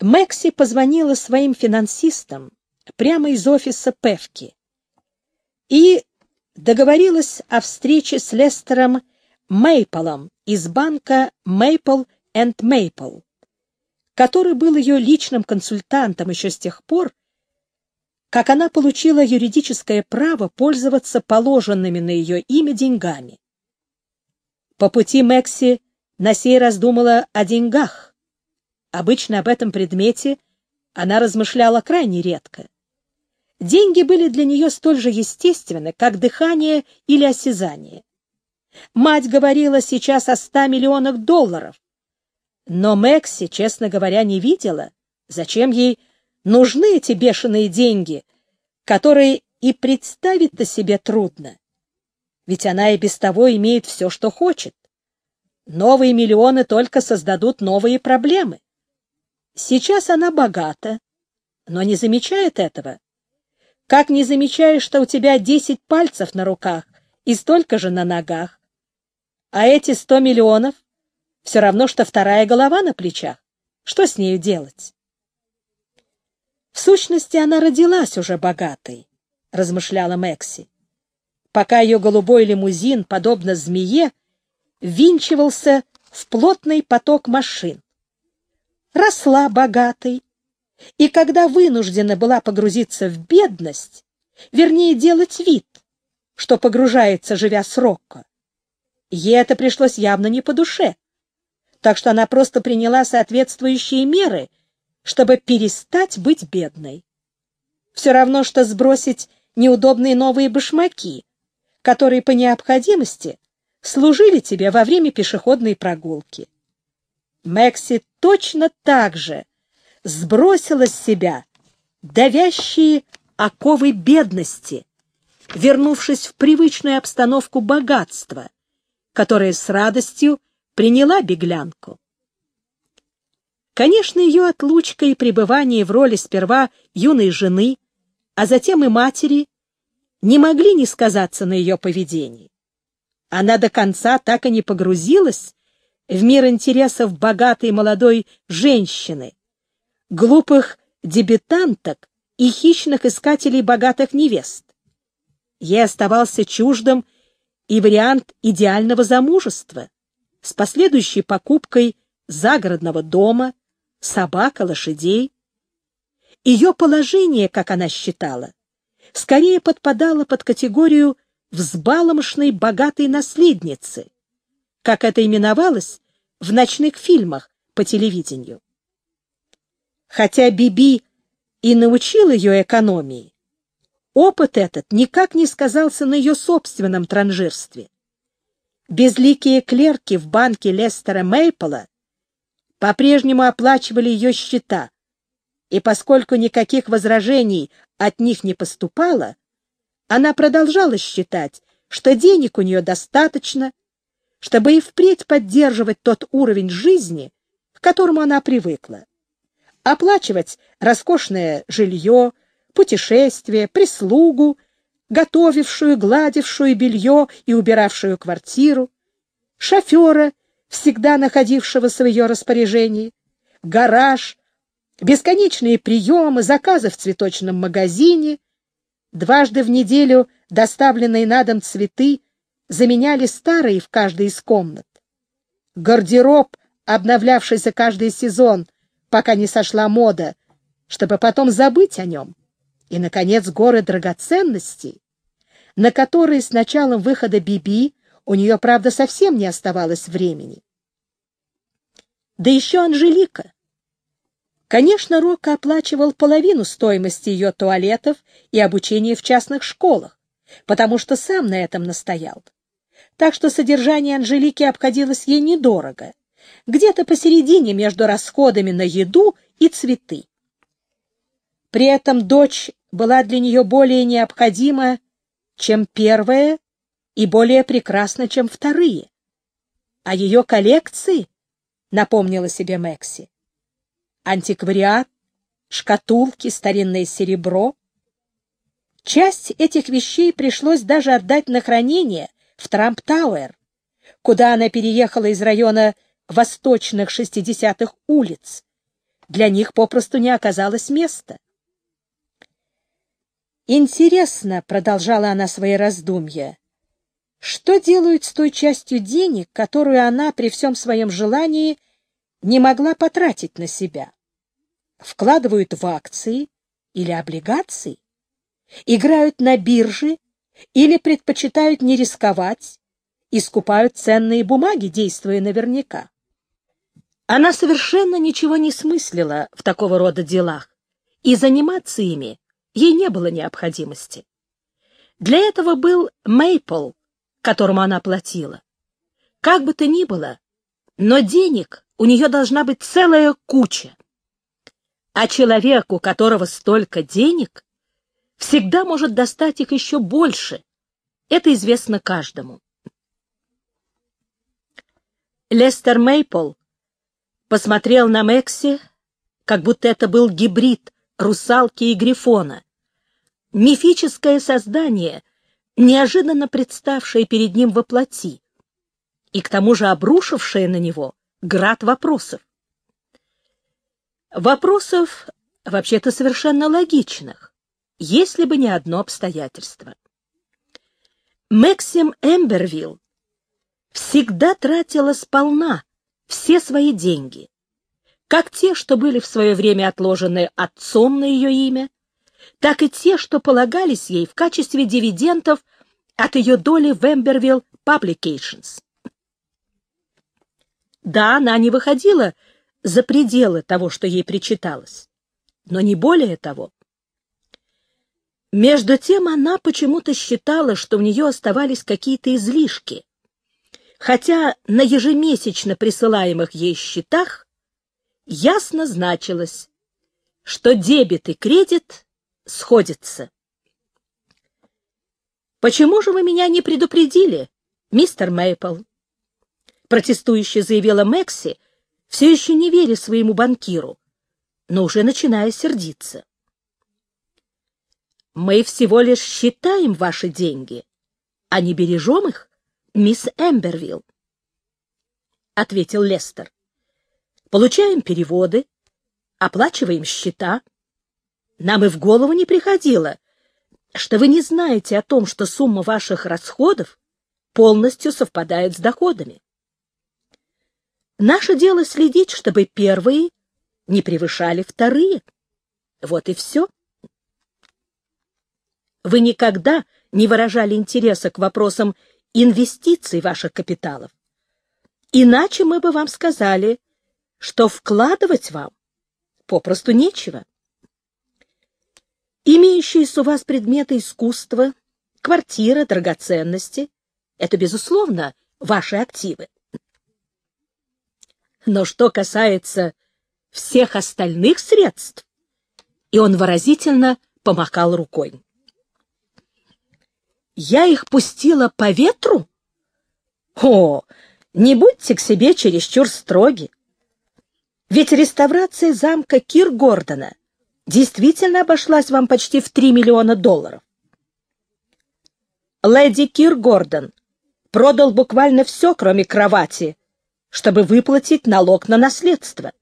Мэкси позвонила своим финансистам прямо из офиса Певки и договорилась о встрече с Лестером Мейполом из банка Maple and Maple, который был ее личным консультантом еще с тех пор, как она получила юридическое право пользоваться положенными на ее имя деньгами. По пути Мэкси на сей раз думала о деньгах. Обычно об этом предмете она размышляла крайне редко. Деньги были для нее столь же естественны, как дыхание или осязание. Мать говорила сейчас о ста миллионах долларов. Но Мэкси, честно говоря, не видела, зачем ей нужны эти бешеные деньги, которые и представить-то себе трудно. Ведь она и без того имеет все, что хочет. Новые миллионы только создадут новые проблемы. Сейчас она богата, но не замечает этого. Как не замечаешь, что у тебя десять пальцев на руках и столько же на ногах? А эти сто миллионов все равно, что вторая голова на плечах. Что с нею делать? В сущности, она родилась уже богатой, размышляла Мэкси, пока ее голубой лимузин, подобно змее, винчивался в плотный поток машин. Росла богатой, и когда вынуждена была погрузиться в бедность, вернее, делать вид, что погружается, живя срока, ей это пришлось явно не по душе, так что она просто приняла соответствующие меры, чтобы перестать быть бедной. Все равно, что сбросить неудобные новые башмаки, которые по необходимости служили тебе во время пешеходной прогулки. Мэкси точно так же сбросила с себя давящие оковы бедности, вернувшись в привычную обстановку богатства, которая с радостью приняла беглянку. Конечно, ее отлучка и пребывание в роли сперва юной жены, а затем и матери, не могли не сказаться на ее поведении. Она до конца так и не погрузилась в мир интересов богатой молодой женщины, глупых дебютанток и хищных искателей богатых невест. Ей оставался чуждым и вариант идеального замужества с последующей покупкой загородного дома, собак и лошадей. Ее положение, как она считала, скорее подпадало под категорию взбаломшной богатой наследницы, как это именовалось в ночных фильмах по телевидению. Хотя Биби и научил ее экономии, опыт этот никак не сказался на ее собственном транжирстве. Безликие клерки в банке Лестера Мейпола по-прежнему оплачивали ее счета, и поскольку никаких возражений от них не поступало, она продолжала считать, что денег у нее достаточно, чтобы и впредь поддерживать тот уровень жизни, к которому она привыкла. Оплачивать роскошное жилье, путешествия, прислугу, готовившую, гладившую белье и убиравшую квартиру, шофера, всегда находившегося в ее распоряжении, гараж, бесконечные приемы, заказы в цветочном магазине, дважды в неделю доставленные на дом цветы заменяли старые в каждой из комнат. Гардероб, обновлявшийся каждый сезон, пока не сошла мода, чтобы потом забыть о нем. И, наконец, горы драгоценностей, на которые с началом выхода Биби у нее, правда, совсем не оставалось времени. Да еще Анжелика. Конечно, Рокко оплачивал половину стоимости ее туалетов и обучения в частных школах, потому что сам на этом настоял. Так что содержание Анжелики обходилось ей недорого, где-то посередине между расходами на еду и цветы. При этом дочь была для нее более необходима, чем первая, и более прекрасна, чем вторые. А ее коллекции, напомнила себе Мэкси, антиквариат, шкатулки, старинное серебро. Часть этих вещей пришлось даже отдать на хранение в Трамп-Тауэр, куда она переехала из района восточных 60-х улиц, для них попросту не оказалось места. «Интересно», — продолжала она свои раздумья, — «что делают с той частью денег, которую она при всем своем желании не могла потратить на себя? Вкладывают в акции или облигации? Играют на бирже или предпочитают не рисковать и скупают ценные бумаги, действуя наверняка?» Она совершенно ничего не смыслила в такого рода делах, и заниматься ими ей не было необходимости. Для этого был Мейпл, которому она платила. Как бы то ни было, но денег у нее должна быть целая куча. А человек, у которого столько денег, всегда может достать их еще больше. Это известно каждому. Лестер Мейпл посмотрел на Мекси, как будто это был гибрид русалки и грифона, мифическое создание, неожиданно представшее перед ним во плоти, и к тому же обрушившее на него град вопросов. Вопросов, вообще-то, совершенно логичных, если бы не одно обстоятельство. Максим Эмбервилл всегда тратила сполна все свои деньги, как те, что были в свое время отложены отцом на ее имя, так и те, что полагались ей в качестве дивидендов от ее доли в Эмбервилл Publications. Да, она не выходила за пределы того, что ей причиталось, но не более того. Между тем она почему-то считала, что у нее оставались какие-то излишки, хотя на ежемесячно присылаемых ей счетах ясно значилось, что дебет и кредит сходится. «Почему же вы меня не предупредили, мистер Мейпл?» Протестующе заявила Мэкси, все еще не веря своему банкиру, но уже начиная сердиться. «Мы всего лишь считаем ваши деньги, а не бережем их, мисс Эмбервилл», — ответил Лестер. «Получаем переводы, оплачиваем счета». Нам и в голову не приходило, что вы не знаете о том, что сумма ваших расходов полностью совпадает с доходами. Наше дело следить, чтобы первые не превышали вторые. Вот и все. Вы никогда не выражали интереса к вопросам инвестиций ваших капиталов. Иначе мы бы вам сказали, что вкладывать вам попросту нечего. Имеющиеся у вас предметы искусства, квартира, драгоценности — это, безусловно, ваши активы. Но что касается всех остальных средств, и он выразительно помахал рукой. Я их пустила по ветру? О, не будьте к себе чересчур строги. Ведь реставрация замка Кир Гордона действительно обошлась вам почти в 3 миллиона долларов. Леди Кир Гордон продал буквально все, кроме кровати, чтобы выплатить налог на наследство.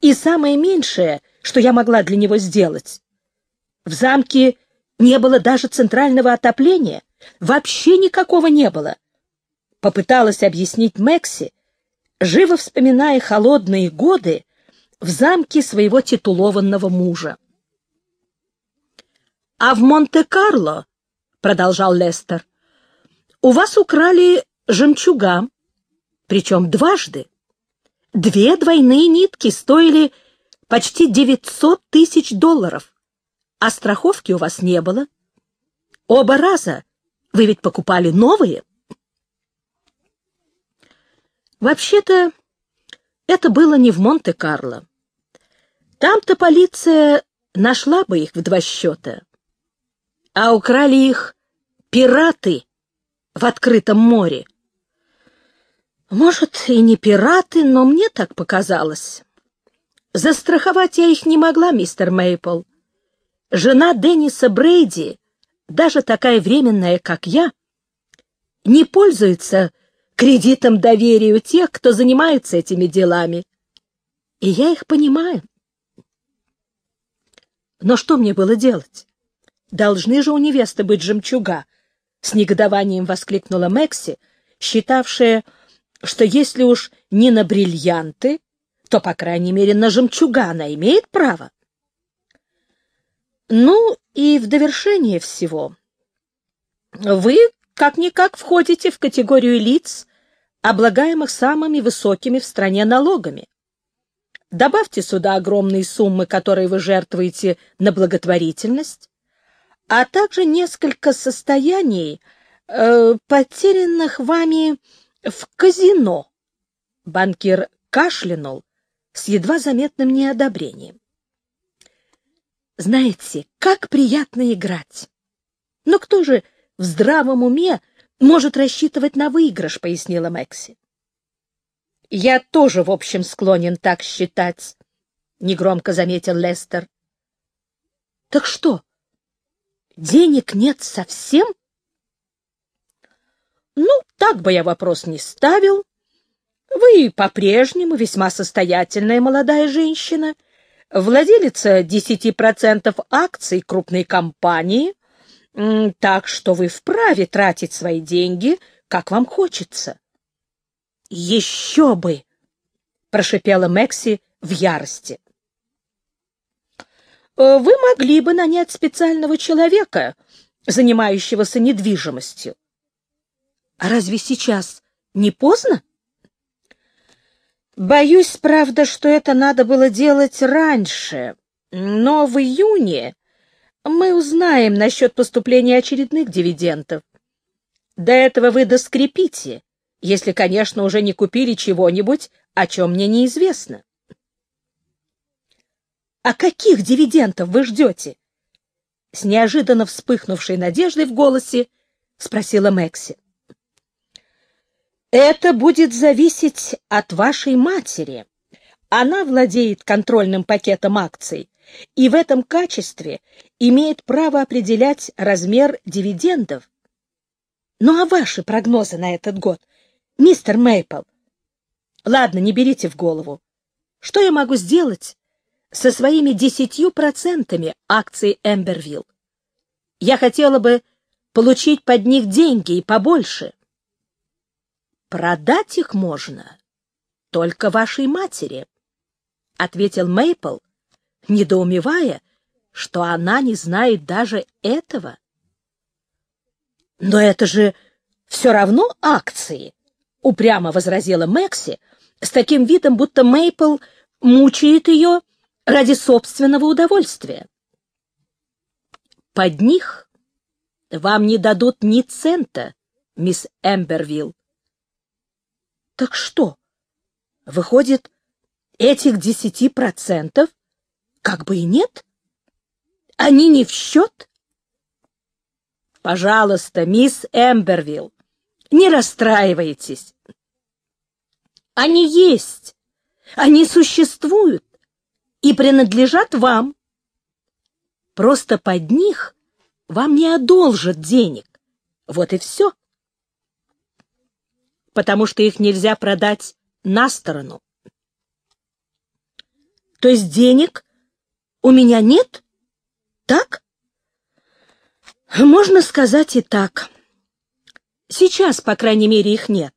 И самое меньшее, что я могла для него сделать. В замке не было даже центрального отопления, вообще никакого не было. Попыталась объяснить Мэкси, живо вспоминая холодные годы, в замке своего титулованного мужа. «А в Монте-Карло, — продолжал Лестер, — у вас украли жемчуга, причем дважды. Две двойные нитки стоили почти 900 тысяч долларов, а страховки у вас не было. Оба раза вы ведь покупали новые. Вообще-то, это было не в Монте-Карло. Там-то полиция нашла бы их в два счета. А украли их пираты в открытом море. Может, и не пираты, но мне так показалось. Застраховать я их не могла, мистер Мейпл. Жена Денниса Брейди, даже такая временная, как я, не пользуется кредитом доверия у тех, кто занимается этими делами. И я их понимаю. Но что мне было делать? Должны же у невесты быть жемчуга, — с негодованием воскликнула Мэкси, считавшая, что если уж не на бриллианты, то, по крайней мере, на жемчуга она имеет право. Ну и в довершение всего, вы как-никак входите в категорию лиц, облагаемых самыми высокими в стране налогами. Добавьте сюда огромные суммы, которые вы жертвуете на благотворительность, а также несколько состояний, э, потерянных вами в казино. Банкир кашлянул с едва заметным неодобрением. Знаете, как приятно играть. Но кто же в здравом уме может рассчитывать на выигрыш, пояснила Мэкси. Я тоже, в общем, склонен так считать, негромко заметил Лестер. Так что? Денег нет совсем? Ну, так бы я вопрос не ставил. Вы по-прежнему весьма состоятельная молодая женщина, владелица 10% акций крупной компании, так что вы вправе тратить свои деньги, как вам хочется. — Еще бы! — прошипела Мэкси в ярости. «Э, — Вы могли бы нанять специального человека, занимающегося недвижимостью. — А разве сейчас не поздно? — Боюсь, правда, что это надо было делать раньше, но в июне мы узнаем насчет поступления очередных дивидендов. До этого вы доскрепите, если, конечно, уже не купили чего-нибудь, о чем мне неизвестно. — А каких дивидендов вы ждете? С неожиданно вспыхнувшей надеждой в голосе спросила Мэкси. — Это будет зависеть от вашей матери. Она владеет контрольным пакетом акций и в этом качестве имеет право определять размер дивидендов. Ну а ваши прогнозы на этот год, мистер Мейпл? Ладно, не берите в голову. Что я могу сделать со своими десятью процентами акций Эмбервилл? Я хотела бы получить под них деньги и побольше. Продать их можно только вашей матери, — ответил Мейпл, недоумевая, что она не знает даже этого. «Но это же все равно акции!» — упрямо возразила Мэкси с таким видом, будто Мейпл мучает ее ради собственного удовольствия. «Под них вам не дадут ни цента, мисс Эмбервилл». «Так что, выходит, этих десяти процентов как бы и нет. Они не в счет. Пожалуйста, мисс Эмбервилл, не расстраивайтесь. Они есть, они существуют и принадлежат вам. Просто под них вам не одолжат денег. Вот и все. Потому что их нельзя продать на сторону. То есть денег у меня нет? Так? Можно сказать и так. Сейчас, по крайней мере, их нет.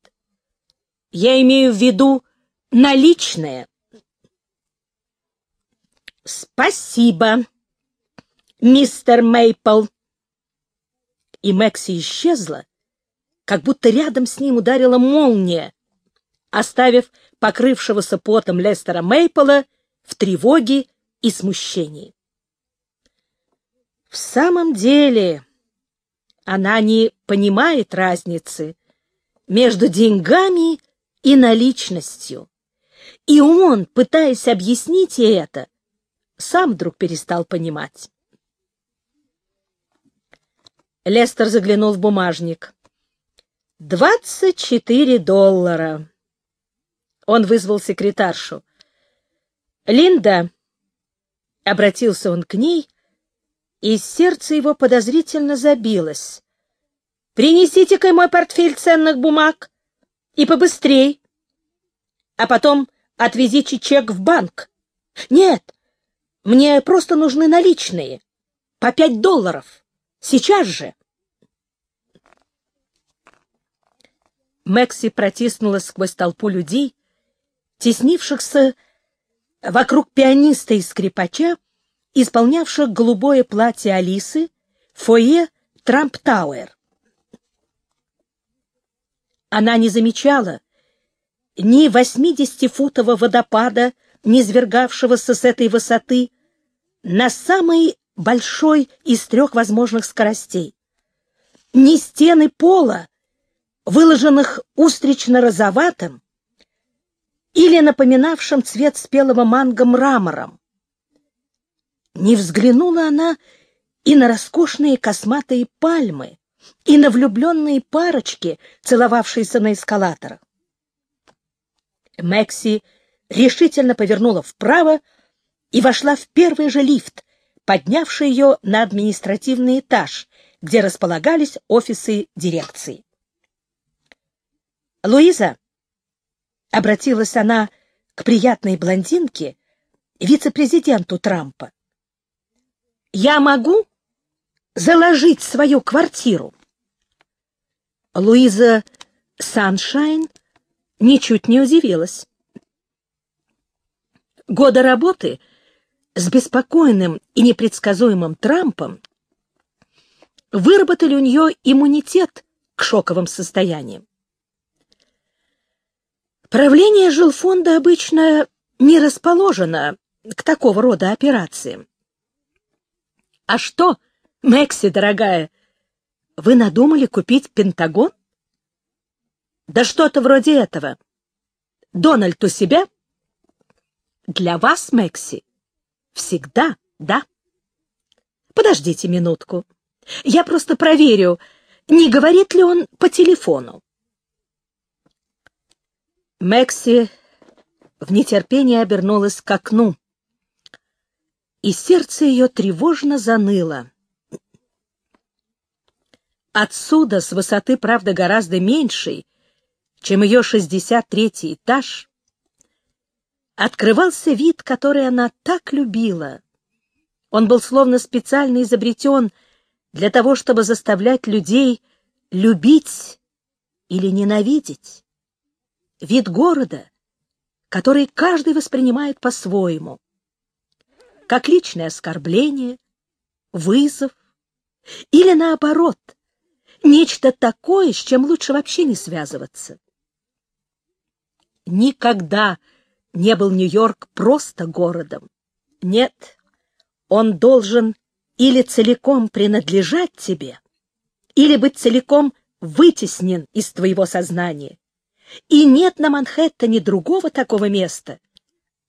Я имею в виду наличные. Спасибо, мистер Мейпл. И Мэкси исчезла, как будто рядом с ним ударила молния, оставив покрывшегося потом Лестера Мейпла в тревоге и смущении. В самом деле, она не понимает разницы между деньгами и наличностью. И он, пытаясь объяснить ей это, сам вдруг перестал понимать. Лестер заглянул в бумажник. «Двадцать четыре доллара». Он вызвал секретаршу. «Линда, Обратился он к ней, и сердце его подозрительно забилось. «Принесите-ка мой портфель ценных бумаг и побыстрей, а потом отвезите чек в банк. Нет, Мне просто нужны наличные. По пять долларов. Сейчас же. Мэкси протиснулась сквозь толпу людей, теснившихся вокруг пианиста и скрипача, исполнявших голубое платье Алисы, фойе Трамп-Тауэр. Она не замечала ни восьмидесятифутового водопада, низвергавшегося с этой высоты на самый большой из трех возможных скоростей, ни стены пола, выложенных устрично-розоватым или напоминавшим цвет спелого манго мрамором. Не взглянула она и на роскошные косматые пальмы, и на влюбленные парочки, целовавшиеся на эскалаторах. Мэкси решительно повернула вправо и вошла в первый же лифт, поднявший ее на административный этаж, где располагались офисы дирекции. «Луиза!» — обратилась она к приятной блондинке, вице-президенту Трампа. «Я могу заложить свою квартиру?» Луиза Саншайн ничуть не удивилась. Годы работы с беспокойным и непредсказуемым Трампом выработали у нее иммунитет к шоковым состояниям. Правление жилфонда обычно не расположено к такого рода операциям. А что, Мэкси, дорогая, вы надумали купить Пентагон? Да что-то вроде этого. Дональд у себя? Для вас, Мэкси, всегда, да? Подождите минутку. Я просто проверю, не говорит ли он по телефону. Мэкси в нетерпении обернулась к окну, и сердце ее тревожно заныло. Отсюда, с высоты, правда, гораздо меньшей, чем ее 63-й этаж, открывался вид, который она так любила. Он был словно специально изобретен для того, чтобы заставлять людей любить или ненавидеть вид города, который каждый воспринимает по-своему, как личное оскорбление, вызов или, наоборот, нечто такое, с чем лучше вообще не связываться. Никогда не был Нью-Йорк просто городом. Нет, он должен или целиком принадлежать тебе, или быть целиком вытеснен из твоего сознания. И нет на Манхэттене другого такого места,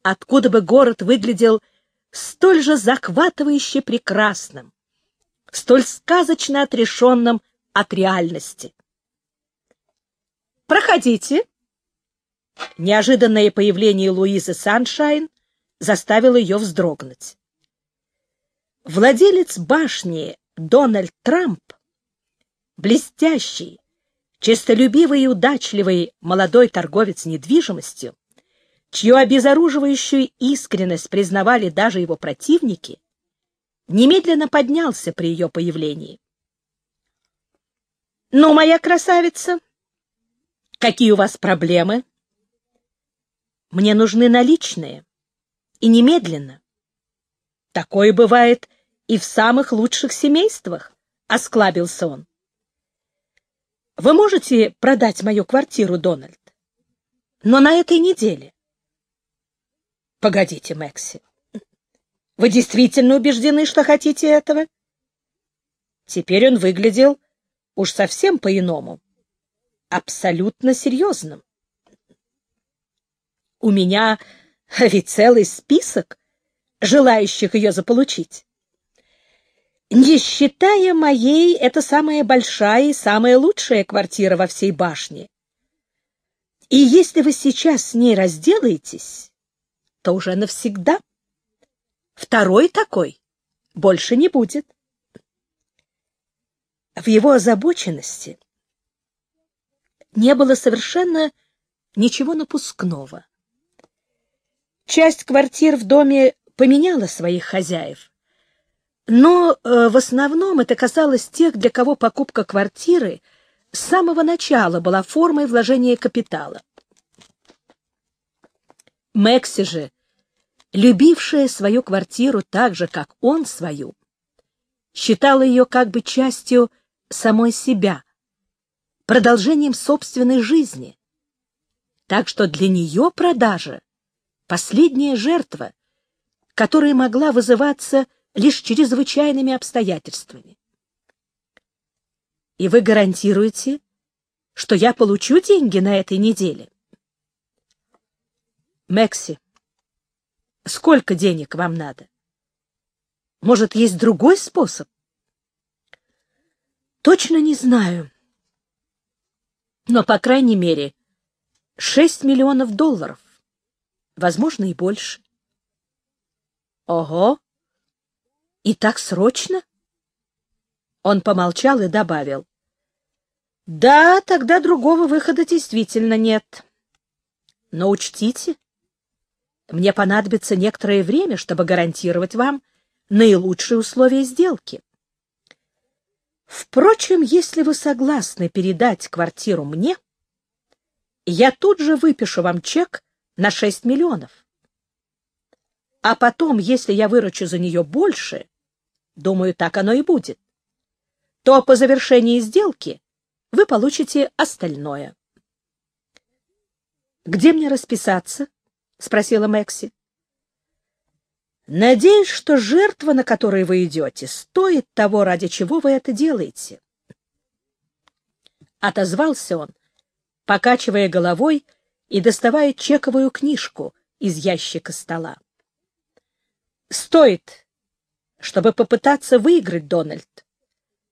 откуда бы город выглядел столь же захватывающе прекрасным, столь сказочно отрешенным от реальности. «Проходите!» Неожиданное появление Луизы Саншайн заставило ее вздрогнуть. Владелец башни Дональд Трамп, блестящий, честолюбивый и удачливый молодой торговец недвижимостью, чью обезоруживающую искренность признавали даже его противники, немедленно поднялся при ее появлении. «Ну, моя красавица, какие у вас проблемы?» «Мне нужны наличные, и немедленно». «Такое бывает и в самых лучших семействах», — осклабился он. Вы можете продать мою квартиру, Дональд? Но на этой неделе. Погодите, Мэкси. Вы действительно убеждены, что хотите этого? Теперь он выглядел уж совсем по-иному. Абсолютно серьезным. У меня ведь целый список желающих ее заполучить. Не считая моей, это самая большая и самая лучшая квартира во всей башне. И если вы сейчас с ней разделаетесь, то уже навсегда. Второй такой больше не будет. В его озабоченности не было совершенно ничего напускного. Часть квартир в доме поменяла своих хозяев. Но э, в основном это касалось тех, для кого покупка квартиры с самого начала была формой вложения капитала. Мэкси же, любившая свою квартиру так же, как он свою, считала ее как бы частью самой себя, продолжением собственной жизни. Так что для нее продажа — последняя жертва, которая могла вызываться лишь чрезвычайными обстоятельствами. И вы гарантируете, что я получу деньги на этой неделе? Мэкси, сколько денег вам надо? Может, есть другой способ? Точно не знаю. Но, по крайней мере, шесть миллионов долларов. Возможно, и больше. Ого! И так срочно? Он помолчал и добавил. Да, тогда другого выхода действительно нет. Но учтите, мне понадобится некоторое время, чтобы гарантировать вам наилучшие условия сделки. Впрочем, если вы согласны передать квартиру мне, я тут же выпишу вам чек на 6 миллионов. А потом, если я выручу за нее больше, думаю, так оно и будет, то по завершении сделки вы получите остальное. «Где мне расписаться?» — спросила Мэкси. «Надеюсь, что жертва, на которой вы идете, стоит того, ради чего вы это делаете». Отозвался он, покачивая головой и доставая чековую книжку из ящика стола. «Стоит, чтобы попытаться выиграть, Дональд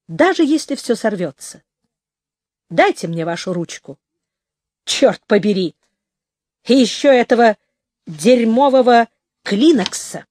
даже если все сорвется. Дайте мне вашу ручку. Черт побери! И еще этого дерьмового клинокса.